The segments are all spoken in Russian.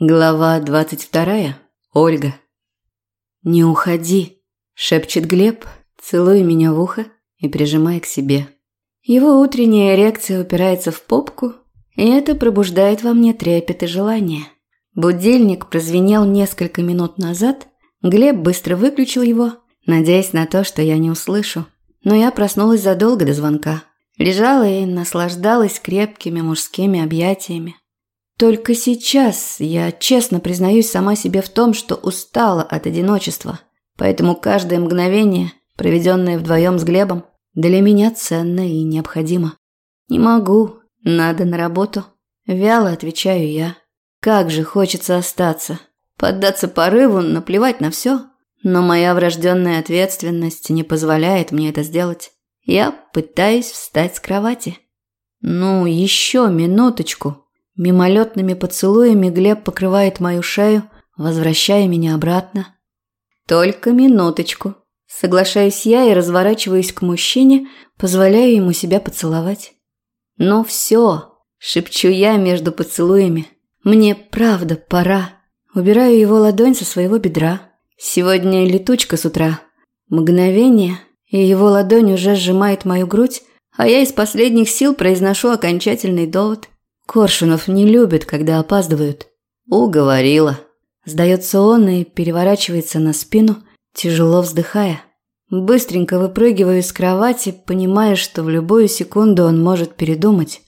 Глава двадцать вторая. Ольга. «Не уходи», – шепчет Глеб, целуя меня в ухо и прижимая к себе. Его утренняя эрекция упирается в попку, и это пробуждает во мне трепет и желание. Будильник прозвенел несколько минут назад, Глеб быстро выключил его, надеясь на то, что я не услышу. Но я проснулась задолго до звонка. Лежала и наслаждалась крепкими мужскими объятиями. Только сейчас я честно признаюсь сама себе в том, что устала от одиночества. Поэтому каждое мгновение, проведенное вдвоем с Глебом, для меня ценно и необходимо. Не могу, надо на работу. Вяло отвечаю я. Как же хочется остаться. Поддаться порыву, наплевать на все. Но моя врожденная ответственность не позволяет мне это сделать. Я пытаюсь встать с кровати. Ну, еще минуточку. Мимолетными поцелуями Глеб покрывает мою шею, возвращая меня обратно. Только минуточку. Соглашаюсь я и разворачиваюсь к мужчине, позволяю ему себя поцеловать. «Ну все», – шепчу я между поцелуями. «Мне правда пора». Убираю его ладонь со своего бедра. Сегодня летучка с утра. Мгновение, и его ладонь уже сжимает мою грудь, а я из последних сил произношу окончательный довод – Коршунов не любит, когда опаздывают. Уговорила. Сдается он и переворачивается на спину, тяжело вздыхая. Быстренько выпрыгиваю из кровати, понимая, что в любую секунду он может передумать.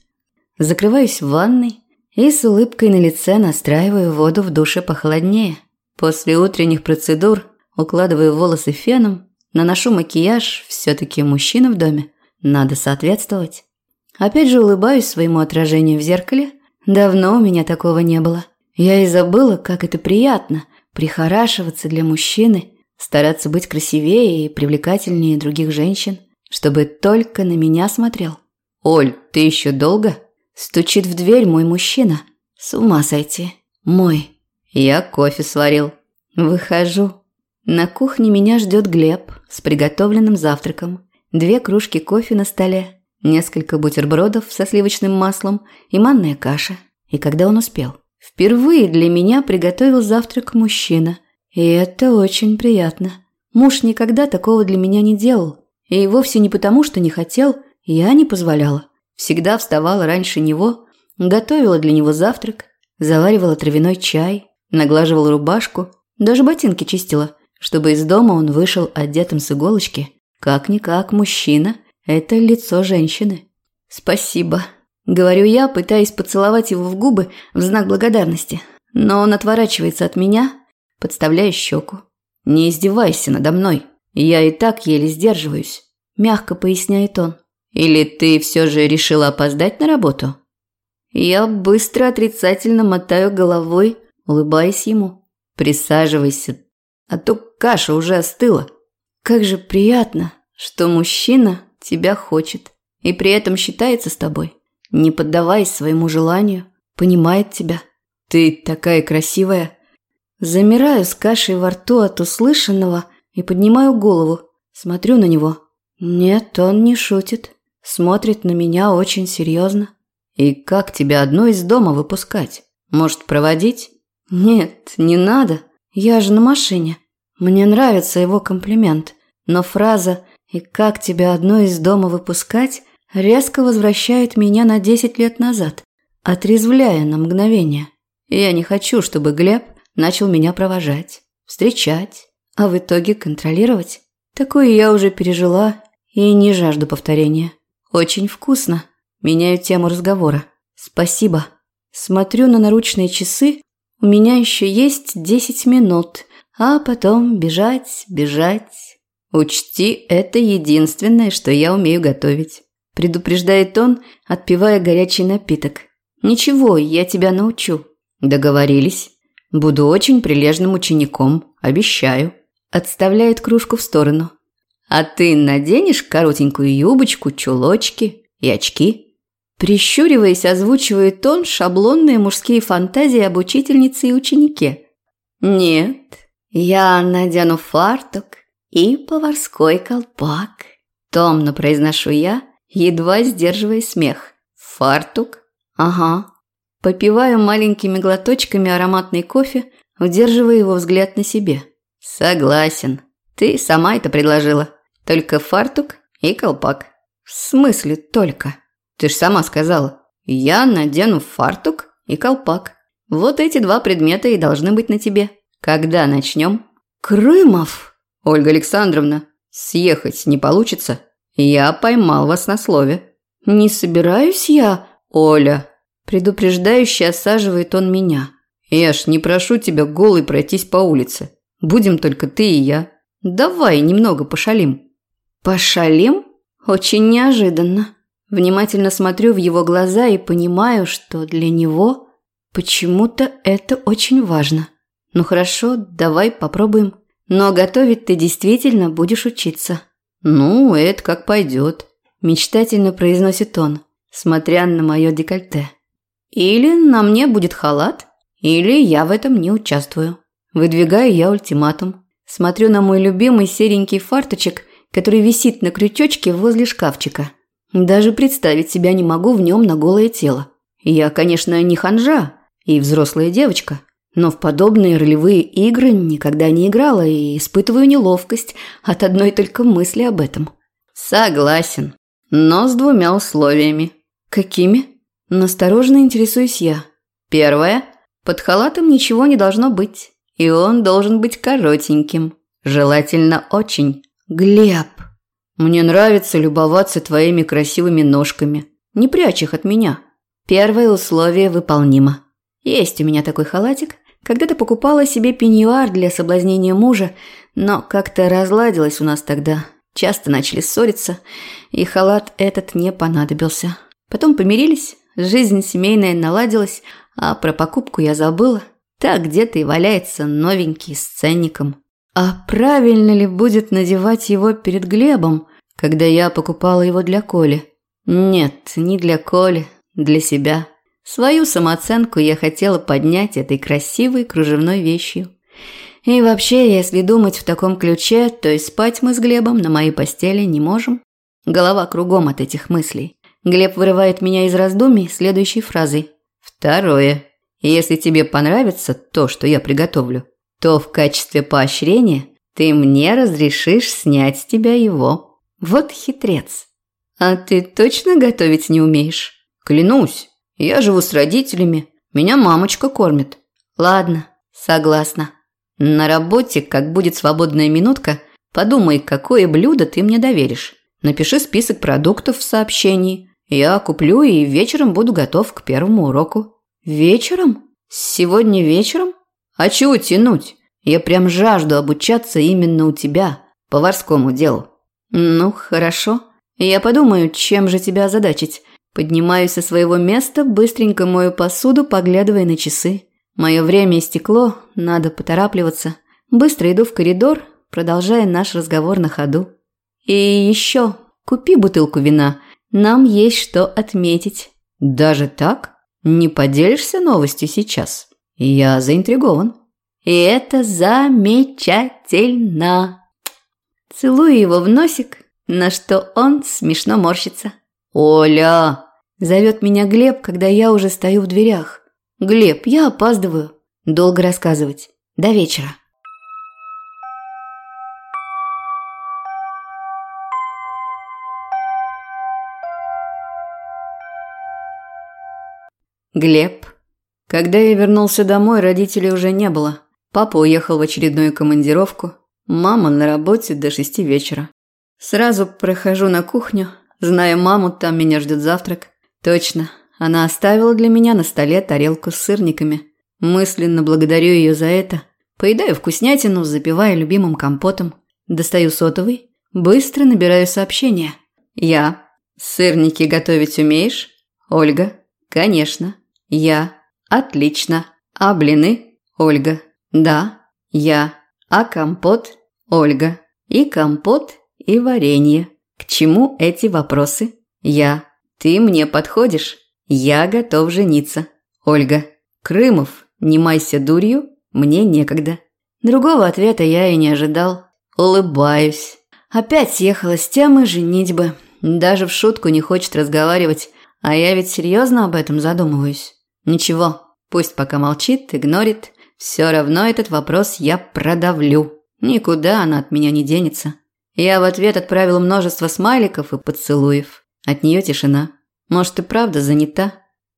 Закрываюсь в ванной и с улыбкой на лице настраиваю воду в душе похолоднее. После утренних процедур укладываю волосы феном, наношу макияж, все-таки мужчина в доме, надо соответствовать. Опять же улыбаюсь своему отражению в зеркале. Давно у меня такого не было. Я и забыла, как это приятно – прихорашиваться для мужчины, стараться быть красивее и привлекательнее других женщин, чтобы только на меня смотрел. «Оль, ты еще долго?» Стучит в дверь мой мужчина. С ума сойти. Мой. Я кофе сварил. Выхожу. На кухне меня ждет Глеб с приготовленным завтраком. Две кружки кофе на столе, несколько бутербродов со сливочным маслом и манная каша. И когда он успел? Впервые для меня приготовил завтрак мужчина. И это очень приятно. Муж никогда такого для меня не делал. И вовсе не потому, что не хотел, я не позволяла. Всегда вставала раньше него, готовила для него завтрак, заваривала травяной чай, наглаживала рубашку, даже ботинки чистила, чтобы из дома он вышел одетым с иголочки. Как-никак мужчина – это лицо женщины. Спасибо. Говорю я, пытаясь поцеловать его в губы в знак благодарности. Но он отворачивается от меня, подставляя щеку. «Не издевайся надо мной. Я и так еле сдерживаюсь», – мягко поясняет он. «Или ты все же решила опоздать на работу?» Я быстро отрицательно мотаю головой, улыбаясь ему. «Присаживайся, а то каша уже остыла». Как же приятно, что мужчина тебя хочет и при этом считается с тобой, не поддаваясь своему желанию, понимает тебя. Ты такая красивая. Замираю с кашей во рту от услышанного и поднимаю голову, смотрю на него. Нет, он не шутит, смотрит на меня очень серьезно. И как тебя одну из дома выпускать? Может, проводить? Нет, не надо. Я же на машине. Мне нравится его комплимент, но фраза и как тебя одно из дома выпускать резко возвращает меня на десять лет назад, отрезвляя на мгновение. Я не хочу, чтобы Глеб начал меня провожать, встречать, а в итоге контролировать. Такое я уже пережила и не жажду повторения. Очень вкусно. Меняю тему разговора. Спасибо. Смотрю на наручные часы. У меня еще есть десять минут, а потом бежать, бежать, «Учти, это единственное, что я умею готовить», – предупреждает он, отпивая горячий напиток. «Ничего, я тебя научу». «Договорились. Буду очень прилежным учеником, обещаю». Отставляет кружку в сторону. «А ты наденешь коротенькую юбочку, чулочки и очки?» Прищуриваясь, озвучивает он шаблонные мужские фантазии об учительнице и ученике. «Нет, я надену фартук, и поварской колпак. Томно произношу я, едва сдерживая смех. Фартук? Ага. Попиваю маленькими глоточками ароматный кофе, удерживая его взгляд на себе. Согласен. Ты сама это предложила. Только фартук и колпак. В смысле только? Ты ж сама сказала. Я надену фартук и колпак. Вот эти два предмета и должны быть на тебе. Когда начнем? Крымов! Ольга Александровна, съехать не получится? Я поймал вас на слове. Не собираюсь я, Оля. Предупреждающе осаживает он меня. Я ж не прошу тебя голый пройтись по улице. Будем только ты и я. Давай немного пошалим. Пошалим? Очень неожиданно. Внимательно смотрю в его глаза и понимаю, что для него почему-то это очень важно. Ну хорошо, давай попробуем. Но готовить ты действительно будешь учиться. Ну, это как пойдет. Мечтательно произносит он, смотря на мое декольте. Или на мне будет халат, или я в этом не участвую. Выдвигаю я ультиматум. Смотрю на мой любимый серенький фарточек, который висит на крючочке возле шкафчика. Даже представить себя не могу в нем на голое тело. Я, конечно, не ханжа и взрослая девочка, но в подобные ролевые игры никогда не играла и испытываю неловкость от одной только мысли об этом. Согласен, но с двумя условиями. Какими? Настороженно интересуюсь я. Первое. Под халатом ничего не должно быть, и он должен быть коротеньким. Желательно очень. Глеб, мне нравится любоваться твоими красивыми ножками. Не прячь их от меня. Первое условие выполнимо. Есть у меня такой халатик. Когда-то покупала себе пеньюар для соблазнения мужа, но как-то разладилось у нас тогда. Часто начали ссориться, и халат этот не понадобился. Потом помирились, Жизнь семейная наладилась, а про покупку я забыла. Так где-то и валяется новенький с ценником. А правильно ли будет надевать его перед Глебом, когда я покупала его для Коли? Нет, не для Коли, для себя. Свою самооценку я хотела поднять этой красивой кружевной вещью. И вообще, если думать в таком ключе, то и спать мы с Глебом на моей постели не можем. Голова кругом от этих мыслей. Глеб вырывает меня из раздумий следующей фразой. Второе. Если тебе понравится то, что я приготовлю, то в качестве поощрения ты мне разрешишь снять с тебя его. Вот хитрец. А ты точно готовить не умеешь? Клянусь. Я живу с родителями. Меня мамочка кормит. Ладно, согласна. На работе, как будет свободная минутка, подумай, какое блюдо ты мне доверишь. Напиши список продуктов в сообщении. Я куплю и вечером буду готов к первому уроку. Вечером? Сегодня вечером? А чего тянуть? Я прям жажду обучаться именно у тебя, поварскому делу. Ну, хорошо. Я подумаю, чем же тебя озадачить. Поднимаюсь со своего места, быстренько мою посуду, поглядывая на часы. Мое время истекло, надо поторапливаться. Быстро иду в коридор, продолжая наш разговор на ходу. И еще, купи бутылку вина – нам есть что отметить. Даже так? Не поделишься новостью сейчас? Я заинтригован. И это замечательно. Целую его в носик, на что он смешно морщится. «Оля!» – зовет меня Глеб, когда я уже стою в дверях. «Глеб, я опаздываю. Долго рассказывать. До вечера». Глеб. Когда я вернулся домой, родителей уже не было. Папа уехал в очередную командировку. Мама на работе до шести вечера. Сразу прохожу на кухню, зная маму, там меня ждет завтрак. Точно, она оставила для меня на столе тарелку с сырниками. Мысленно благодарю ее за это. Поедаю вкуснятину, запивая любимым компотом. Достаю сотовый, быстро набираю сообщение. Я. Сырники готовить умеешь? Ольга. Конечно. Я. Отлично. А блины? Ольга. Да. Я. А компот? Ольга. И компот, и варенье. К чему эти вопросы? Я. Ты мне подходишь? Я готов жениться. Ольга. Крымов, не майся дурью, мне некогда. Другого ответа я и не ожидал. Улыбаюсь. Опять съехала с темы женитьбы. Даже в шутку не хочет разговаривать, а я ведь серьезно об этом задумываюсь. Ничего, пусть пока молчит, игнорит. Все равно этот вопрос я продавлю. Никуда она от меня не денется. Я в ответ отправил множество смайликов и поцелуев. От нее тишина. Может, и правда занята?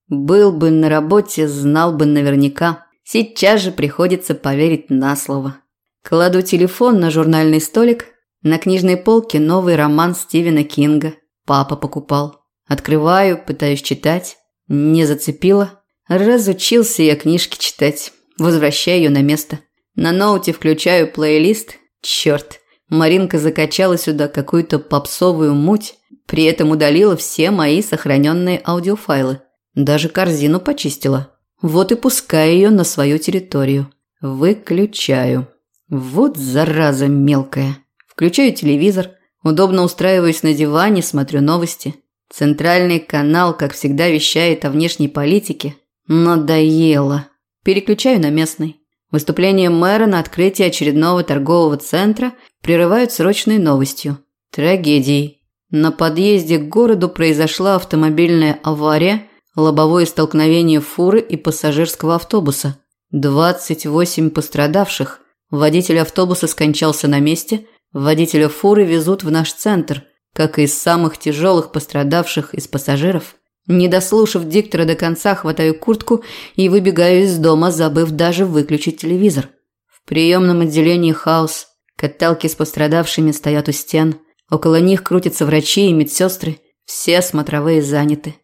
Был бы на работе, знал бы наверняка. Сейчас же приходится поверить на слово. Кладу телефон на журнальный столик. На книжной полке новый роман Стивена Кинга. Папа покупал. Открываю, пытаюсь читать. Не зацепило. Разучился я книжки читать. Возвращаю ее на место. На ноуте включаю плейлист. Черт, Маринка закачала сюда какую-то попсовую муть, при этом удалила все мои сохраненные аудиофайлы. Даже корзину почистила. Вот и пускаю ее на свою территорию. Выключаю. Вот зараза мелкая. Включаю телевизор, удобно устраиваюсь на диване, смотрю новости. Центральный канал, как всегда, вещает о внешней политике. Надоело. Переключаю на местный. Выступление мэра на открытии очередного торгового центра прерывают срочной новостью. Трагедией. На подъезде к городу произошла автомобильная авария, лобовое столкновение фуры и пассажирского автобуса. 28 пострадавших. Водитель автобуса скончался на месте, водителя фуры везут в наш центр, как и из самых тяжелых пострадавших из пассажиров. Не дослушав диктора до конца, хватаю куртку и выбегаю из дома, забыв даже выключить телевизор. В приемном отделении хаос. Каталки с пострадавшими стоят у стен. Около них крутятся врачи и медсестры. Все смотровые заняты.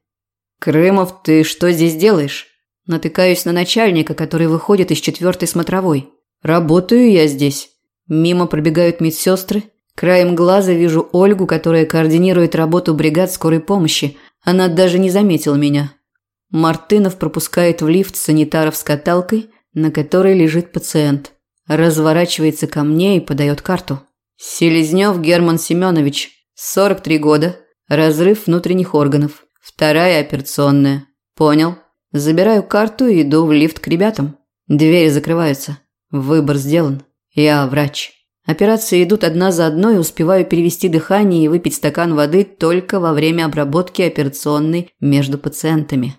«Крымов, ты что здесь делаешь?» Натыкаюсь на начальника, который выходит из четвертой смотровой. «Работаю я здесь». Мимо пробегают медсестры. Краем глаза вижу Ольгу, которая координирует работу бригад скорой помощи. Она даже не заметила меня. Мартынов пропускает в лифт санитаров с каталкой, на которой лежит пациент. Разворачивается ко мне и подает карту. Селезнев Герман Семенович, 43 года, разрыв внутренних органов. Вторая операционная. Понял. Забираю карту и иду в лифт к ребятам. Двери закрываются. Выбор сделан. Я врач. Операции идут одна за одной, успеваю перевести дыхание и выпить стакан воды только во время обработки операционной между пациентами.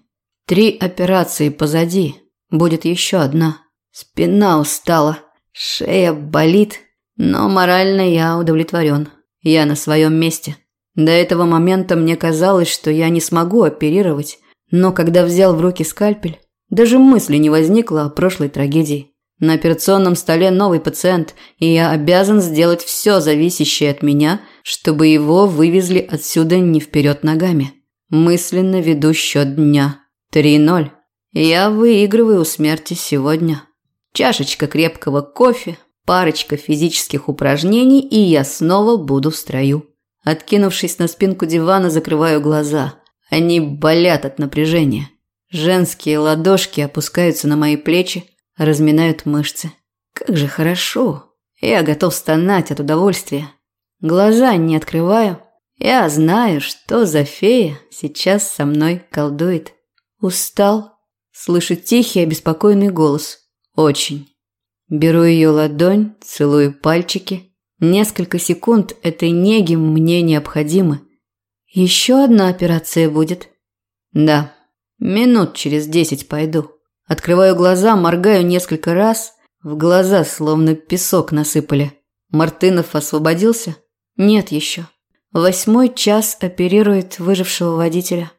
Три операции позади. Будет еще одна. Спина устала. Шея болит. Но морально я удовлетворен. Я на своем месте. До этого момента мне казалось, что я не смогу оперировать, но когда взял в руки скальпель, даже мысли не возникло о прошлой трагедии. На операционном столе новый пациент, и я обязан сделать все зависящее от меня, чтобы его вывезли отсюда не вперед ногами. Мысленно веду счет дня. 3-0. Я выигрываю у смерти сегодня. Чашечка крепкого кофе, парочка физических упражнений, и я снова буду в строю. Откинувшись на спинку дивана, закрываю глаза. Они болят от напряжения. Женские ладошки опускаются на мои плечи, разминают мышцы. Как же хорошо. Я готов стонать от удовольствия. Глаза не открываю. Я знаю, что за фея сейчас со мной колдует. Устал? Слышу тихий, обеспокоенный голос. Очень. Беру ее ладонь, целую пальчики – Несколько секунд этой неги мне необходимы. Еще одна операция будет? Да. Минут через десять пойду. Открываю глаза, моргаю несколько раз. В глаза словно песок насыпали. Мартынов освободился? Нет еще. Восьмой час оперирует выжившего водителя.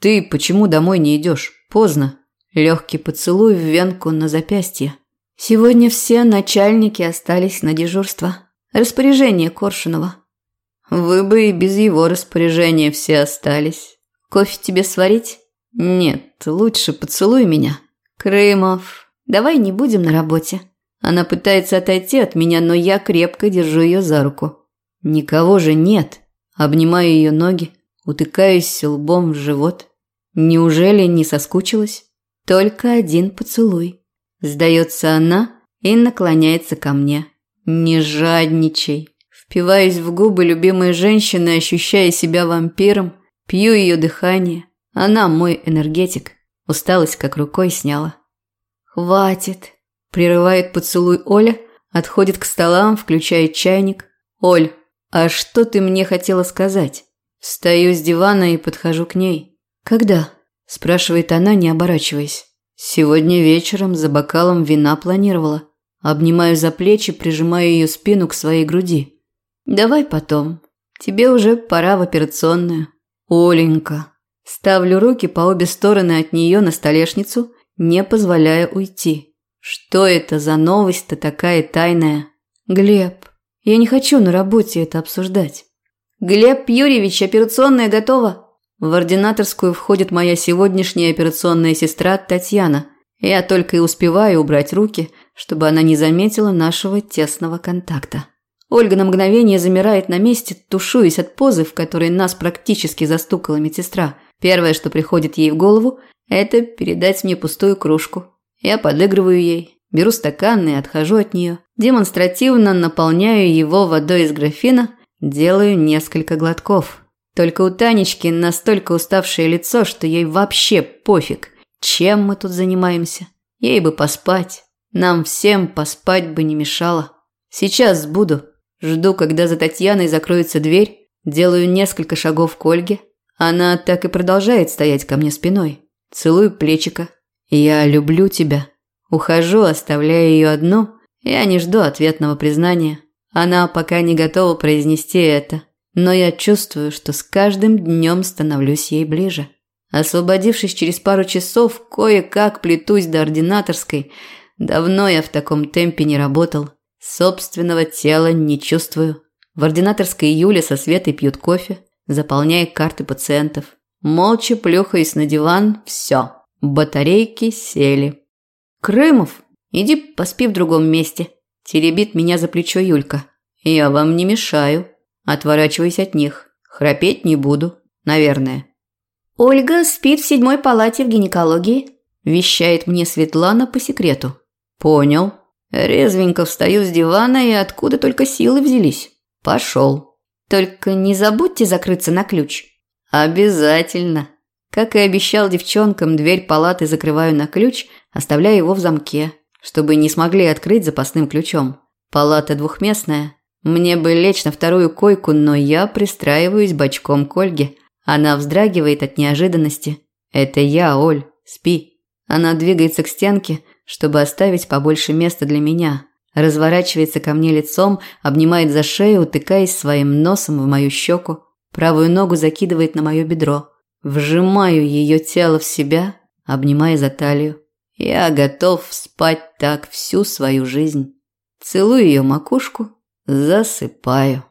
Ты почему домой не идешь? Поздно. Легкий поцелуй в венку на запястье. Сегодня все начальники остались на дежурство. Распоряжение Коршунова. Вы бы и без его распоряжения все остались. Кофе тебе сварить? Нет, лучше поцелуй меня. Крымов, давай не будем на работе. Она пытается отойти от меня, но я крепко держу ее за руку. Никого же нет. Обнимаю ее ноги, утыкаюсь лбом в живот. Неужели не соскучилась? Только один поцелуй. Сдается она и наклоняется ко мне. Не жадничай. Впиваюсь в губы любимой женщины, ощущая себя вампиром, пью ее дыхание. Она мой энергетик. Усталость как рукой сняла. Хватит. Прерывает поцелуй Оля, отходит к столам, включает чайник. Оль, а что ты мне хотела сказать? Встаю с дивана и подхожу к ней. Когда? Спрашивает она, не оборачиваясь. Сегодня вечером за бокалом вина планировала. Обнимаю за плечи, прижимаю ее спину к своей груди. Давай потом. Тебе уже пора в операционную. Оленька. Ставлю руки по обе стороны от нее на столешницу, не позволяя уйти. Что это за новость-то такая тайная? Глеб, я не хочу на работе это обсуждать. Глеб Юрьевич, операционная готова. В ординаторскую входит моя сегодняшняя операционная сестра Татьяна. Я только и успеваю убрать руки, чтобы она не заметила нашего тесного контакта. Ольга на мгновение замирает на месте, тушуясь от позы, в которой нас практически застукала медсестра. Первое, что приходит ей в голову, это передать мне пустую кружку. Я подыгрываю ей, беру стакан и отхожу от нее. Демонстративно наполняю его водой из графина, делаю несколько глотков. Только у Танечки настолько уставшее лицо, что ей вообще пофиг, чем мы тут занимаемся. Ей бы поспать. Нам всем поспать бы не мешало. Сейчас буду. Жду, когда за Татьяной закроется дверь, делаю несколько шагов к Ольге. Она так и продолжает стоять ко мне спиной. Целую плечика. Я люблю тебя. Ухожу, оставляя ее одну. Я не жду ответного признания. Она пока не готова произнести это но я чувствую, что с каждым днем становлюсь ей ближе. Освободившись через пару часов, кое-как плетусь до ординаторской. Давно я в таком темпе не работал. Собственного тела не чувствую. В ординаторской Юля со Светой пьют кофе, заполняя карты пациентов. Молча плюхаясь на диван, все. Батарейки сели. «Крымов, иди поспи в другом месте», – теребит меня за плечо Юлька. «Я вам не мешаю», Отворачиваясь от них. Храпеть не буду, наверное. Ольга спит в седьмой палате в гинекологии, вещает мне Светлана по секрету. Понял. Резвенько встаю с дивана и откуда только силы взялись. Пошел. Только не забудьте закрыться на ключ. Обязательно. Как и обещал девчонкам, дверь палаты закрываю на ключ, оставляя его в замке, чтобы не смогли открыть запасным ключом. Палата двухместная, мне бы лечь на вторую койку, но я пристраиваюсь бочком к Ольге. Она вздрагивает от неожиданности. «Это я, Оль, спи». Она двигается к стенке, чтобы оставить побольше места для меня. Разворачивается ко мне лицом, обнимает за шею, утыкаясь своим носом в мою щеку. Правую ногу закидывает на мое бедро. Вжимаю ее тело в себя, обнимая за талию. Я готов спать так всю свою жизнь. Целую ее макушку, Засыпаю.